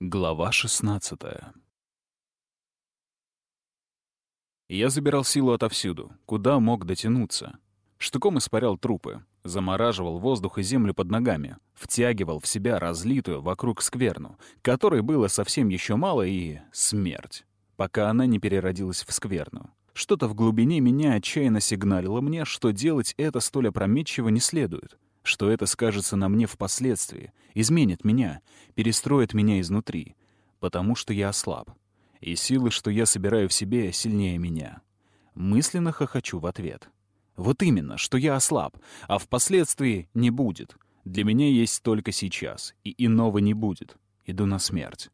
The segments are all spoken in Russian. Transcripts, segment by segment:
Глава 16 Я забирал силу отовсюду, куда мог дотянуться. Штуком испарял трупы, замораживал воздух и землю под ногами, втягивал в себя разлитую вокруг скверну, которой было совсем еще мало, и смерть, пока она не переродилась в скверну. Что-то в глубине меня отчаянно сигналило мне, что делать это столь опрометчиво не следует, что это скажется на мне впоследствии, изменит меня, перестроит меня изнутри, потому что я ослаб, и силы, что я собираю в себе, сильнее меня. Мысленно хохочу в ответ. Вот именно, что я ослаб, а впоследствии не будет. Для меня есть только сейчас, и иного не будет. Иду на смерть.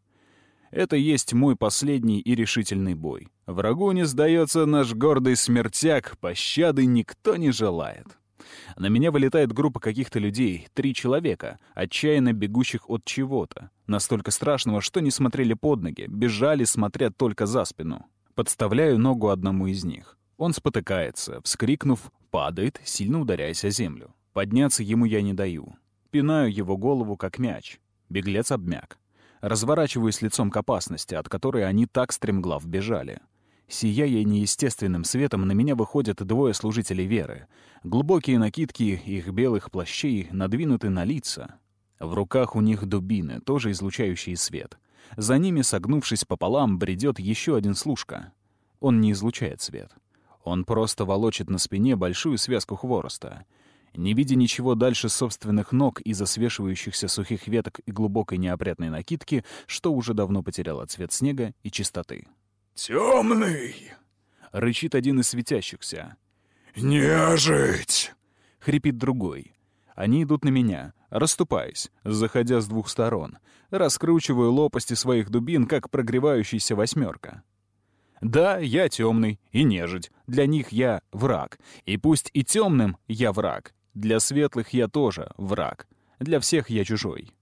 Это есть мой последний и решительный бой. Врагу не сдается наш гордый смертяк, пощады никто не желает. На меня вылетает группа каких-то людей, три человека, отчаянно бегущих от чего-то. Настолько страшного, что не смотрели под ноги, бежали, смотря только за спину. Подставляю ногу одному из них. Он спотыкается, вскрикнув, падает, сильно ударяясь о землю. Подняться ему я не даю. Пинаю его голову, как мяч. Беглец обмяк. Разворачиваюсь лицом к опасности, от которой они так стремглав бежали. Сияя неестественным светом, на меня выходят двое служителей веры. Глубокие накидки их белых плащей надвинуты на лица. В руках у них дубины, тоже излучающие свет. За ними, согнувшись пополам, бредет еще один служка. Он не излучает свет. Он просто волочит на спине большую связку хвороста. Не видя ничего дальше собственных ног из-за свешивающихся сухих веток и глубокой неопрятной накидки, что уже давно потеряло цвет снега и чистоты. «Темный!» — рычит один из светящихся. «Нежить!» — хрипит другой. Они идут на меня, расступаясь, заходя с двух сторон, раскручиваю лопасти своих дубин, как прогревающаяся восьмерка. Да, я темный и нежить. Для них я враг. И пусть и темным я враг. Для светлых я тоже враг. Для всех я чужой.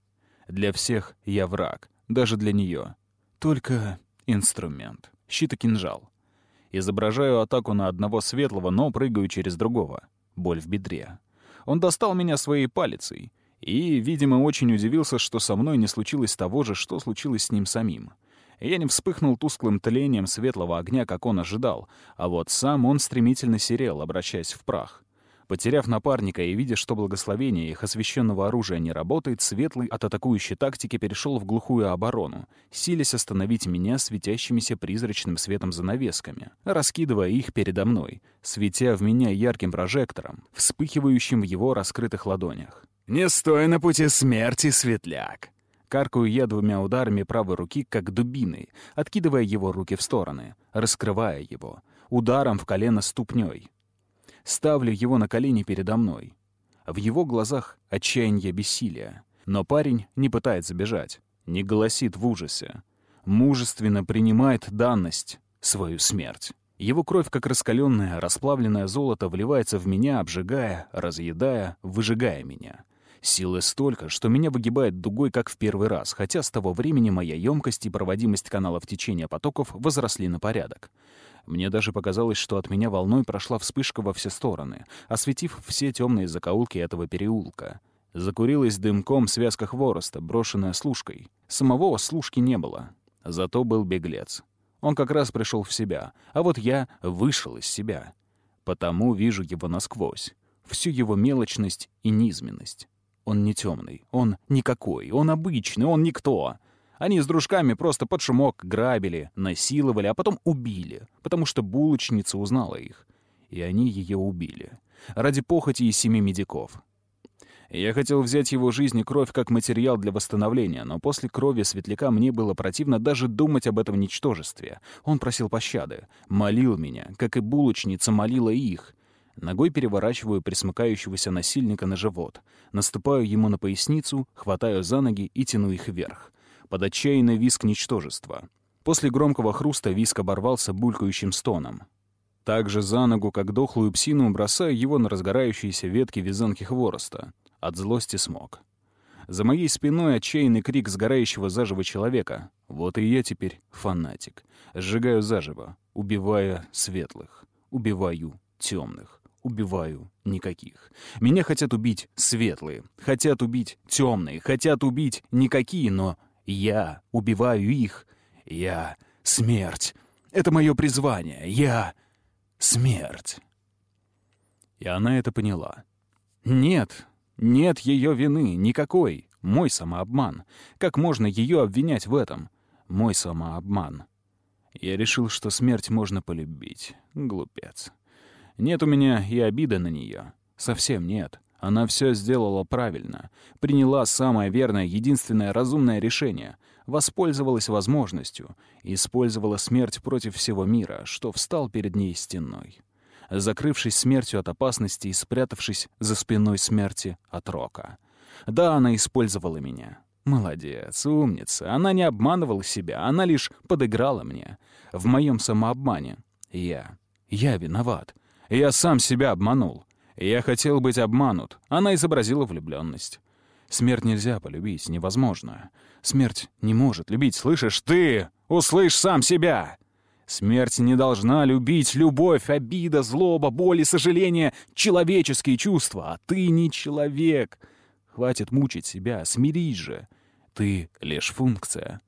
Для всех я враг. Даже для нее. Только инструмент. Щит и кинжал. Изображаю атаку на одного светлого, но прыгаю через другого. Боль в бедре. Он достал меня своей палицей. И, видимо, очень удивился, что со мной не случилось того же, что случилось с ним самим. Я не вспыхнул тусклым тлением светлого огня, как он ожидал, а вот сам он стремительно серел, обращаясь в прах. Потеряв напарника и видя, что благословение их освященного оружия не работает, Светлый от атакующей тактики перешел в глухую оборону, силясь остановить меня светящимися призрачным светом занавесками, раскидывая их передо мной, светя в меня ярким прожектором, вспыхивающим в его раскрытых ладонях. «Не стой на пути смерти, светляк!» Каркаю я двумя ударами правой руки, как дубиной, откидывая его руки в стороны, раскрывая его, ударом в колено ступней. Ставлю его на колени передо мной. В его глазах отчаяние бессилия. Но парень не пытается бежать, не голосит в ужасе. Мужественно принимает данность, свою смерть. Его кровь, как раскаленное, расплавленное золото, вливается в меня, обжигая, разъедая, выжигая меня. Силы столько, что меня выгибает дугой, как в первый раз, хотя с того времени моя емкость и проводимость каналов течения потоков возросли на порядок. Мне даже показалось, что от меня волной прошла вспышка во все стороны, осветив все темные закоулки этого переулка. Закурилась дымком связка хвороста, брошенная служкой. Самого служки не было. Зато был беглец. Он как раз пришел в себя, а вот я вышел из себя. Потому вижу его насквозь, всю его мелочность и низменность. Он не темный, он никакой, он обычный, он никто. Они с дружками просто под шумок грабили, насиловали, а потом убили, потому что булочница узнала их. И они ее убили. Ради похоти и семи медиков. Я хотел взять его жизнь и кровь как материал для восстановления, но после крови светляка мне было противно даже думать об этом ничтожестве. Он просил пощады, молил меня, как и булочница молила их. Ногой переворачиваю присмыкающегося насильника на живот. Наступаю ему на поясницу, хватаю за ноги и тяну их вверх. Под отчаянный виск ничтожества. После громкого хруста виск оборвался булькающим стоном. Также за ногу, как дохлую псину, бросаю его на разгорающиеся ветки вязанки хвороста. От злости смог. За моей спиной отчаянный крик сгорающего заживо человека. Вот и я теперь фанатик. Сжигаю заживо, убивая светлых, убиваю темных убиваю никаких. Меня хотят убить светлые, хотят убить темные, хотят убить никакие, но Я убиваю их. Я — смерть. Это мое призвание. Я — смерть. И она это поняла. Нет, нет ее вины, никакой. Мой самообман. Как можно ее обвинять в этом? Мой самообман. Я решил, что смерть можно полюбить. Глупец. Нет у меня и обиды на нее. Совсем нет. Она все сделала правильно. Приняла самое верное, единственное разумное решение. Воспользовалась возможностью. Использовала смерть против всего мира, что встал перед ней стеной. Закрывшись смертью от опасности и спрятавшись за спиной смерти от рока. Да, она использовала меня. Молодец, умница. Она не обманывала себя, она лишь подыграла мне. В моем самообмане. Я. Я виноват. Я сам себя обманул. Я хотел быть обманут. Она изобразила влюбленность. Смерть нельзя полюбить, невозможно. Смерть не может любить, слышишь? Ты услышь сам себя! Смерть не должна любить любовь, обида, злоба, боль и сожаление — человеческие чувства, а ты не человек. Хватит мучить себя, смирись же. Ты лишь функция.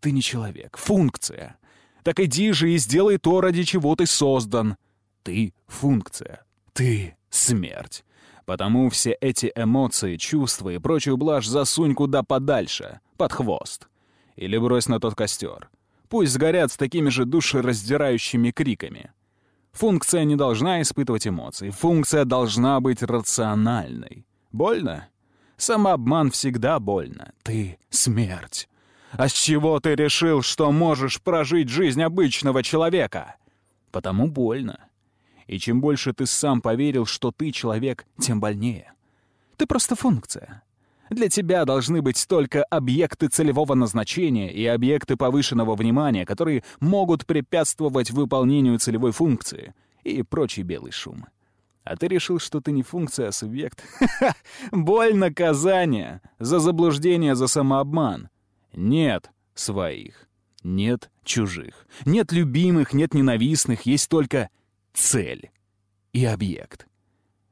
Ты не человек, функция. Так иди же и сделай то, ради чего ты создан. Ты — функция. Ты — смерть. Потому все эти эмоции, чувства и прочую блажь засунь куда подальше, под хвост. Или брось на тот костер. Пусть сгорят с такими же душераздирающими криками. Функция не должна испытывать эмоций. Функция должна быть рациональной. Больно? Самообман всегда больно. Ты — смерть. А с чего ты решил, что можешь прожить жизнь обычного человека? Потому больно. И чем больше ты сам поверил, что ты человек, тем больнее. Ты просто функция. Для тебя должны быть только объекты целевого назначения и объекты повышенного внимания, которые могут препятствовать выполнению целевой функции и прочий белый шум. А ты решил, что ты не функция, а субъект? Боль наказания за заблуждение, за самообман. Нет своих, нет чужих, нет любимых, нет ненавистных, есть только цель и объект.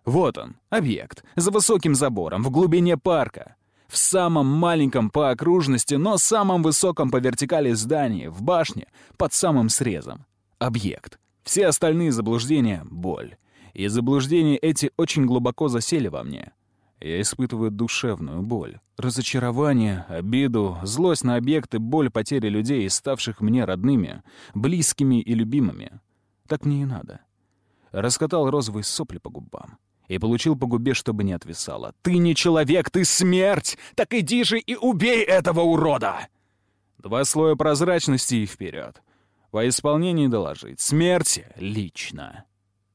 Вот он, объект, за высоким забором, в глубине парка. В самом маленьком по окружности, но самом высоком по вертикали здании, в башне, под самым срезом. Объект. Все остальные заблуждения — боль. И заблуждения эти очень глубоко засели во мне. Я испытываю душевную боль, разочарование, обиду, злость на объекты, боль потери людей, ставших мне родными, близкими и любимыми. Так мне и надо. Раскатал розовые сопли по губам и получил по губе, чтобы не отвисало. «Ты не человек, ты смерть! Так иди же и убей этого урода!» Два слоя прозрачности и вперед. По исполнении доложить. Смерть лично.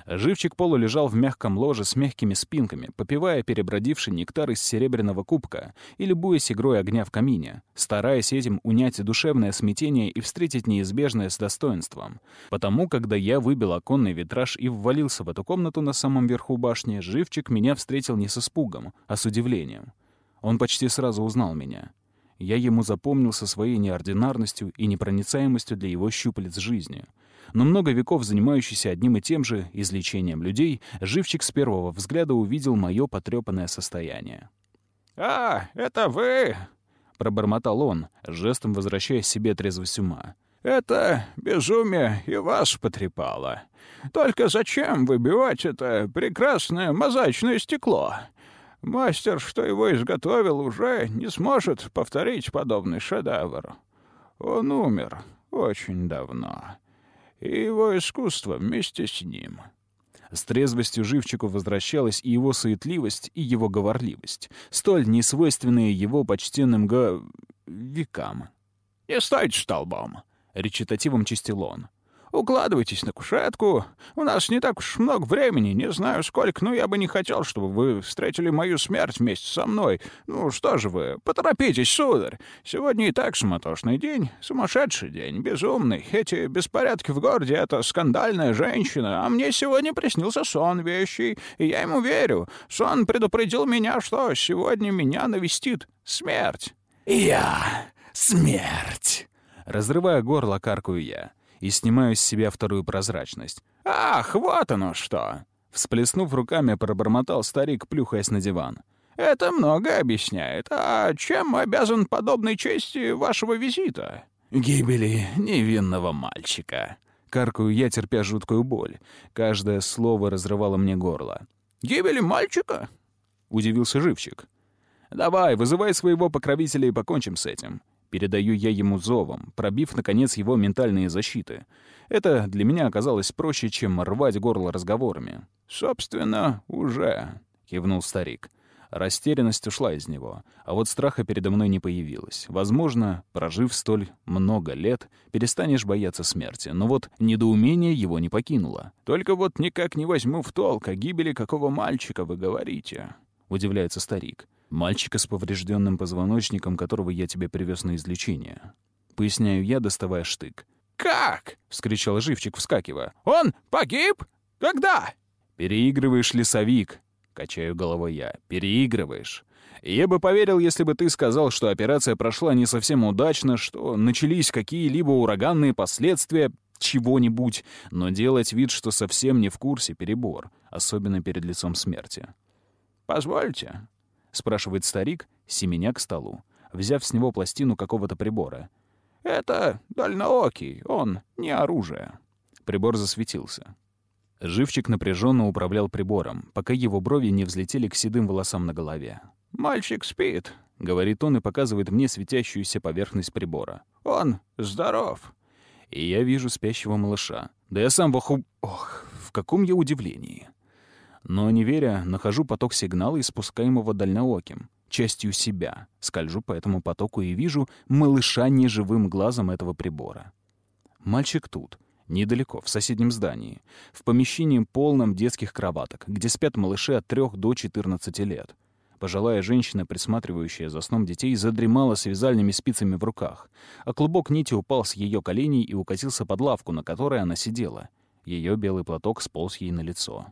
Живчик Полу лежал в мягком ложе с мягкими спинками, попивая перебродивший нектар из серебряного кубка и любуясь игрой огня в камине, стараясь этим унять душевное смятение и встретить неизбежное с достоинством. Потому, когда я выбил оконный витраж и ввалился в эту комнату на самом верху башни, Живчик меня встретил не с испугом, а с удивлением. Он почти сразу узнал меня. Я ему запомнился своей неординарностью и непроницаемостью для его щупалец жизни — но много веков занимающийся одним и тем же излечением людей, живчик с первого взгляда увидел мое потрепанное состояние. «А, это вы!» — пробормотал он, жестом возвращая себе трезвость ума. «Это безумие и вас потрепало. Только зачем выбивать это прекрасное мозаичное стекло? Мастер, что его изготовил, уже не сможет повторить подобный шедевр. Он умер очень давно и его искусство вместе с ним. С трезвостью живчику возвращалась и его суетливость, и его говорливость, столь несвойственные его почтенным га... векам. «Не стойте столбом!» — речитативом чистил он. Укладывайтесь на кушетку. У нас не так уж много времени, не знаю сколько, но я бы не хотел, чтобы вы встретили мою смерть вместе со мной. Ну что же вы, поторопитесь, сударь. Сегодня и так суматошный день, сумасшедший день, безумный. Эти беспорядки в городе — это скандальная женщина, а мне сегодня приснился сон вещий, и я ему верю. Сон предупредил меня, что сегодня меня навестит смерть. «Я — смерть!» Разрывая горло, каркую я и снимаю с себя вторую прозрачность. «Ах, вот оно что!» Всплеснув руками, пробормотал старик, плюхаясь на диван. Это многое объясняет. А чем обязан подобной чести вашего визита?» «Гибели невинного мальчика». Каркаю я, терпя жуткую боль. Каждое слово разрывало мне горло. «Гибели мальчика?» — удивился живчик. «Давай, вызывай своего покровителя и покончим с этим». Передаю я ему зовом, пробив, наконец, его ментальные защиты. Это для меня оказалось проще, чем рвать горло разговорами. «Собственно, уже», — кивнул старик. Растерянность ушла из него, а вот страха передо мной не появилось. Возможно, прожив столь много лет, перестанешь бояться смерти, но вот недоумение его не покинуло. «Только вот никак не возьму в толк, о гибели какого мальчика вы говорите», — удивляется старик. «Мальчика с поврежденным позвоночником, которого я тебе привез на излечение». Поясняю я, доставая штык. «Как?» — вскричал живчик, вскакивая. «Он погиб? Когда?» «Переигрываешь, лесовик!» Качаю головой я. «Переигрываешь. Я бы поверил, если бы ты сказал, что операция прошла не совсем удачно, что начались какие-либо ураганные последствия чего-нибудь, но делать вид, что совсем не в курсе, перебор, особенно перед лицом смерти». «Позвольте», — спрашивает старик, семеня к столу, взяв с него пластину какого-то прибора. «Это дальноокий, он не оружие». Прибор засветился. Живчик напряженно управлял прибором, пока его брови не взлетели к седым волосам на голове. «Мальчик спит», — говорит он и показывает мне светящуюся поверхность прибора. «Он здоров». И я вижу спящего малыша. Да я сам воху... Ох, в каком я удивлении. Но, не веря, нахожу поток сигнала, испускаемого дальнооким, частью себя. Скольжу по этому потоку и вижу малыша неживым глазом этого прибора. Мальчик тут — Недалеко, в соседнем здании. В помещении полном детских кроваток, где спят малыши от 3 до 14 лет. Пожилая женщина, присматривающая за сном детей, задремала с вязальными спицами в руках, а клубок нити упал с ее коленей и укатился под лавку, на которой она сидела. Ее белый платок сполз ей на лицо.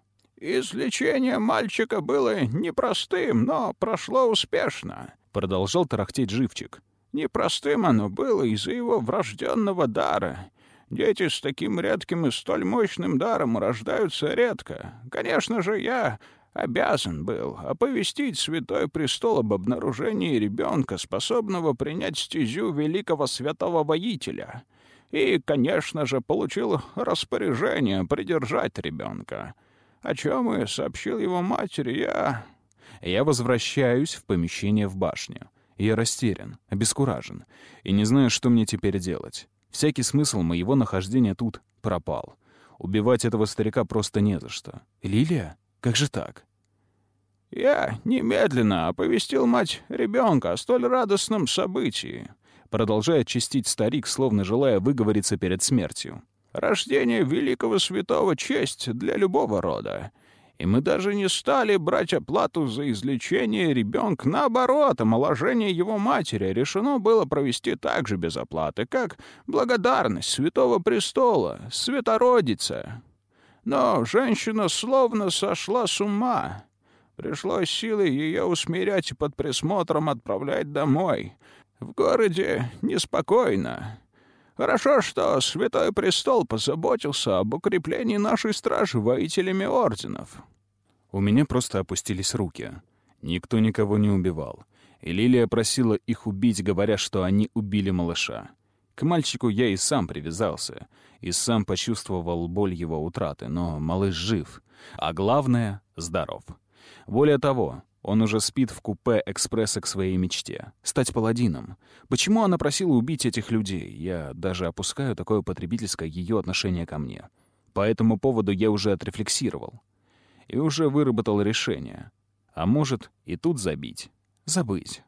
«Излечение мальчика было непростым, но прошло успешно», — продолжал тарахтеть живчик. «Непростым оно было из-за его врожденного дара. Дети с таким редким и столь мощным даром рождаются редко. Конечно же, я обязан был оповестить Святой Престол об обнаружении ребенка, способного принять стезю великого святого воителя. И, конечно же, получил распоряжение придержать ребенка. О чем и сообщил его матери, я... Я возвращаюсь в помещение в башню. Я растерян, обескуражен, и не знаю, что мне теперь делать. Всякий смысл моего нахождения тут пропал. Убивать этого старика просто не за что. Лилия? Как же так? «Я немедленно оповестил мать ребенка о столь радостном событии», продолжает чистить старик, словно желая выговориться перед смертью. «Рождение великого святого — честь для любого рода и мы даже не стали брать оплату за излечение ребенка. Наоборот, омоложение его матери решено было провести так же без оплаты, как благодарность Святого Престола, Святородица. Но женщина словно сошла с ума. Пришлось силой ее усмирять и под присмотром отправлять домой. В городе неспокойно. Хорошо, что Святой Престол позаботился об укреплении нашей стражи воителями орденов. У меня просто опустились руки. Никто никого не убивал. И Лилия просила их убить, говоря, что они убили малыша. К мальчику я и сам привязался, и сам почувствовал боль его утраты, но малыш жив, а главное — здоров. Более того, он уже спит в купе экспресса к своей мечте — стать паладином. Почему она просила убить этих людей? Я даже опускаю такое потребительское ее отношение ко мне. По этому поводу я уже отрефлексировал. И уже выработал решение. А может, и тут забить. Забыть.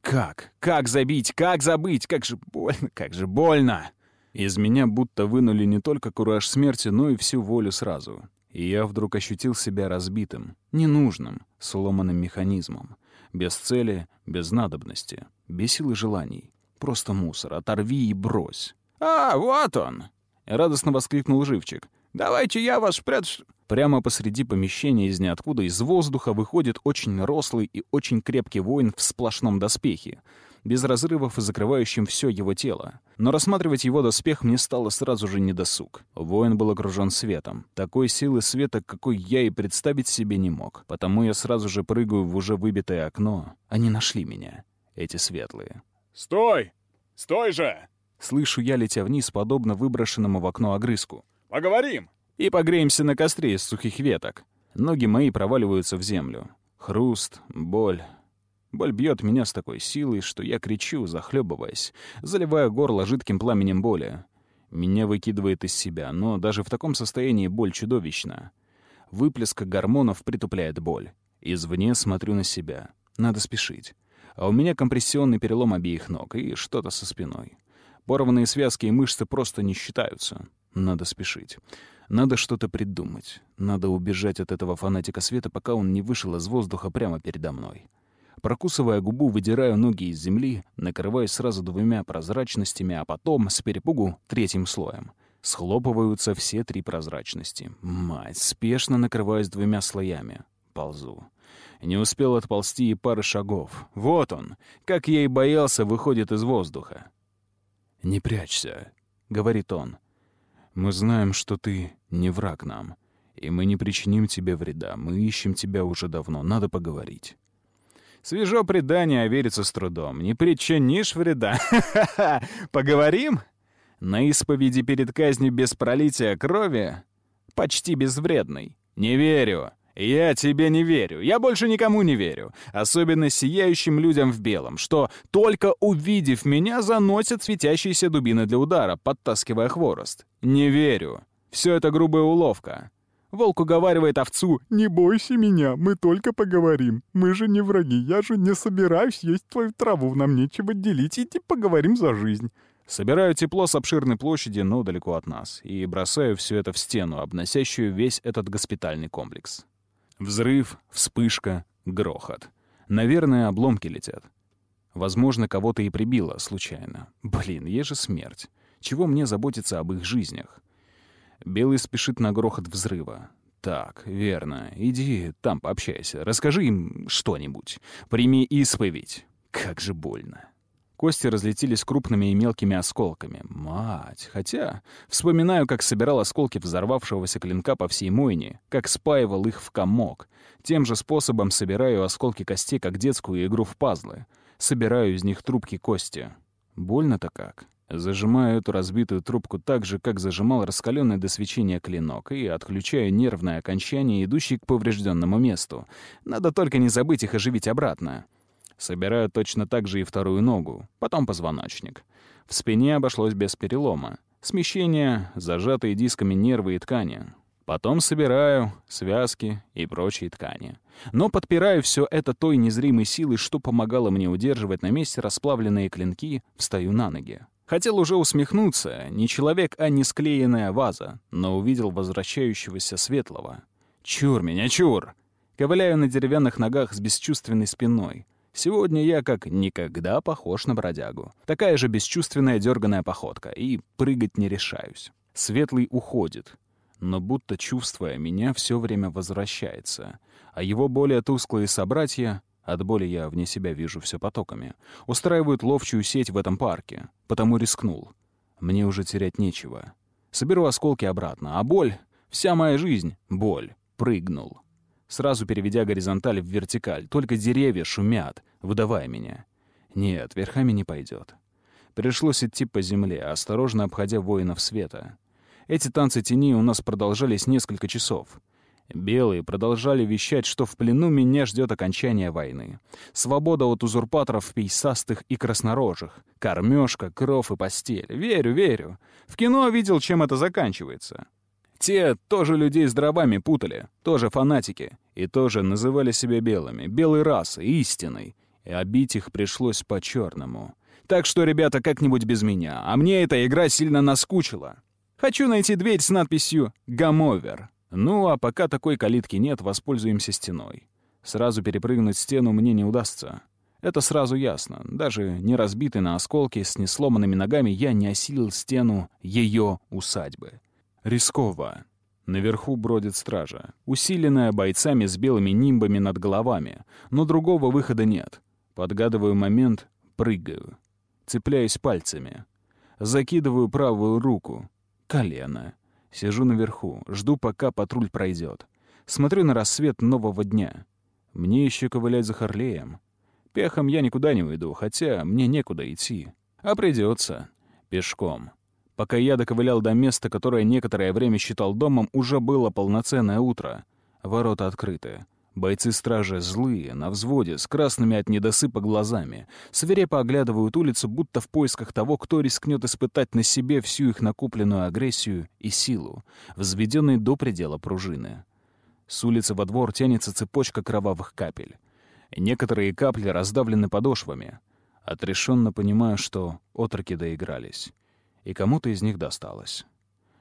Как? Как забить? Как забыть? Как же больно, как же больно! Из меня будто вынули не только кураж смерти, но и всю волю сразу. И я вдруг ощутил себя разбитым, ненужным, сломанным механизмом. Без цели, без надобности, без силы желаний. Просто мусор, оторви и брось. «А, вот он!» — радостно воскликнул Живчик. «Давайте я вас пред...» Прямо посреди помещения из ниоткуда из воздуха выходит очень рослый и очень крепкий воин в сплошном доспехе. Без разрывов и закрывающим все его тело. Но рассматривать его доспех мне стало сразу же недосуг. Воин был окружен светом. Такой силы света, какой я и представить себе не мог. Потому я сразу же прыгаю в уже выбитое окно. Они нашли меня, эти светлые. «Стой! Стой же!» Слышу я, летя вниз, подобно выброшенному в окно огрызку. «Поговорим!» И погреемся на костре из сухих веток. Ноги мои проваливаются в землю. Хруст, боль. Боль бьет меня с такой силой, что я кричу, захлебываясь, заливая горло жидким пламенем боли. Меня выкидывает из себя, но даже в таком состоянии боль чудовищна. Выплеск гормонов притупляет боль. Извне смотрю на себя. Надо спешить. А у меня компрессионный перелом обеих ног и что-то со спиной. Порванные связки и мышцы просто не считаются. Надо спешить. Надо что-то придумать. Надо убежать от этого фанатика света, пока он не вышел из воздуха прямо передо мной. Прокусывая губу, выдираю ноги из земли, накрываясь сразу двумя прозрачностями, а потом, с перепугу, третьим слоем. Схлопываются все три прозрачности. Мать, спешно накрываюсь двумя слоями. Ползу. Не успел отползти и пары шагов. Вот он, как я и боялся, выходит из воздуха. «Не прячься», — говорит он. «Мы знаем, что ты не враг нам, и мы не причиним тебе вреда. Мы ищем тебя уже давно, надо поговорить». Свежо предание, а верится с трудом. Не причинишь вреда. Поговорим? На исповеди перед казнью без пролития крови? Почти безвредный. Не верю. «Я тебе не верю. Я больше никому не верю. Особенно сияющим людям в белом, что, только увидев меня, заносят светящиеся дубины для удара, подтаскивая хворост. Не верю. Все это грубая уловка. Волк уговаривает овцу «Не бойся меня, мы только поговорим. Мы же не враги, я же не собираюсь есть твою траву, нам нечего делить, иди поговорим за жизнь». Собираю тепло с обширной площади, но далеко от нас, и бросаю все это в стену, обносящую весь этот госпитальный комплекс. Взрыв, вспышка, грохот. Наверное, обломки летят. Возможно, кого-то и прибило случайно. Блин, есть же смерть. Чего мне заботиться об их жизнях? Белый спешит на грохот взрыва. Так, верно. Иди там пообщайся. Расскажи им что-нибудь. Прими исповедь. Как же больно. Кости разлетелись крупными и мелкими осколками. Мать! Хотя, вспоминаю, как собирал осколки взорвавшегося клинка по всей мойне, как спаивал их в комок. Тем же способом собираю осколки костей, как детскую игру в пазлы. Собираю из них трубки кости. Больно-то как. Зажимаю эту разбитую трубку так же, как зажимал раскаленный до свечения клинок, и отключаю нервное окончание, идущее к поврежденному месту. Надо только не забыть их оживить обратно. Собираю точно так же и вторую ногу, потом позвоночник. В спине обошлось без перелома. Смещение, зажатые дисками нервы и ткани. Потом собираю связки и прочие ткани. Но подпираю все это той незримой силой, что помогало мне удерживать на месте расплавленные клинки, встаю на ноги. Хотел уже усмехнуться, не человек, а не склеенная ваза, но увидел возвращающегося светлого. Чур меня, чур! Ковыляю на деревянных ногах с бесчувственной спиной. Сегодня я как никогда похож на бродягу. Такая же бесчувственная дерганая походка, и прыгать не решаюсь. Светлый уходит, но будто чувствуя меня, все время возвращается. А его более тусклые собратья, от боли я вне себя вижу все потоками, устраивают ловчую сеть в этом парке, потому рискнул. Мне уже терять нечего. Соберу осколки обратно, а боль — вся моя жизнь — боль. Прыгнул сразу переведя горизонталь в вертикаль. Только деревья шумят, выдавая меня. Нет, верхами не пойдет. Пришлось идти по земле, осторожно обходя воинов света. Эти танцы тени у нас продолжались несколько часов. Белые продолжали вещать, что в плену меня ждет окончание войны. Свобода от узурпаторов пейсастых и краснорожих. Кормежка, кров и постель. Верю, верю. В кино видел, чем это заканчивается. Те тоже людей с дробами путали, тоже фанатики, и тоже называли себя белыми, белой расой, истиной. И обить их пришлось по-черному. Так что, ребята, как-нибудь без меня. А мне эта игра сильно наскучила. Хочу найти дверь с надписью «Гамовер». Ну, а пока такой калитки нет, воспользуемся стеной. Сразу перепрыгнуть стену мне не удастся. Это сразу ясно. Даже не разбитый на осколки, с несломанными ногами, я не осилил стену ее усадьбы. Рисково. Наверху бродит стража, усиленная бойцами с белыми нимбами над головами, но другого выхода нет. Подгадываю момент, Прыгаю. Цепляюсь пальцами. Закидываю правую руку. Колено. Сижу наверху, жду, пока патруль пройдет. Смотрю на рассвет нового дня. Мне еще ковылять за Харлеем. Пехом я никуда не уйду, хотя мне некуда идти. А придется. Пешком. Пока я доковылял до места, которое некоторое время считал домом, уже было полноценное утро. Ворота открыты. Бойцы стражи злые, на взводе, с красными от недосыпа глазами. Свирепо оглядывают улицу, будто в поисках того, кто рискнет испытать на себе всю их накопленную агрессию и силу, взведенной до предела пружины. С улицы во двор тянется цепочка кровавых капель. Некоторые капли раздавлены подошвами. Отрешенно понимаю, что отроки доигрались. И кому-то из них досталось.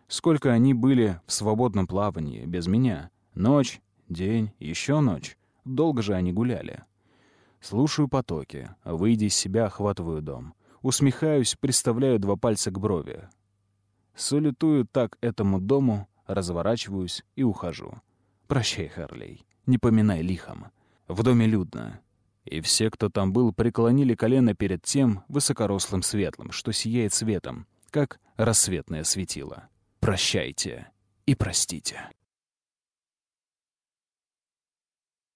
Сколько они были в свободном плавании, без меня. Ночь, День, еще ночь. Долго же они гуляли. Слушаю потоки, выйдя из себя, охватываю дом. Усмехаюсь, приставляю два пальца к брови. Салютую так этому дому, разворачиваюсь и ухожу. Прощай, Харлей, не поминай лихом. В доме людно. И все, кто там был, преклонили колено перед тем высокорослым светлым, что сияет светом, как рассветное светило. Прощайте и простите.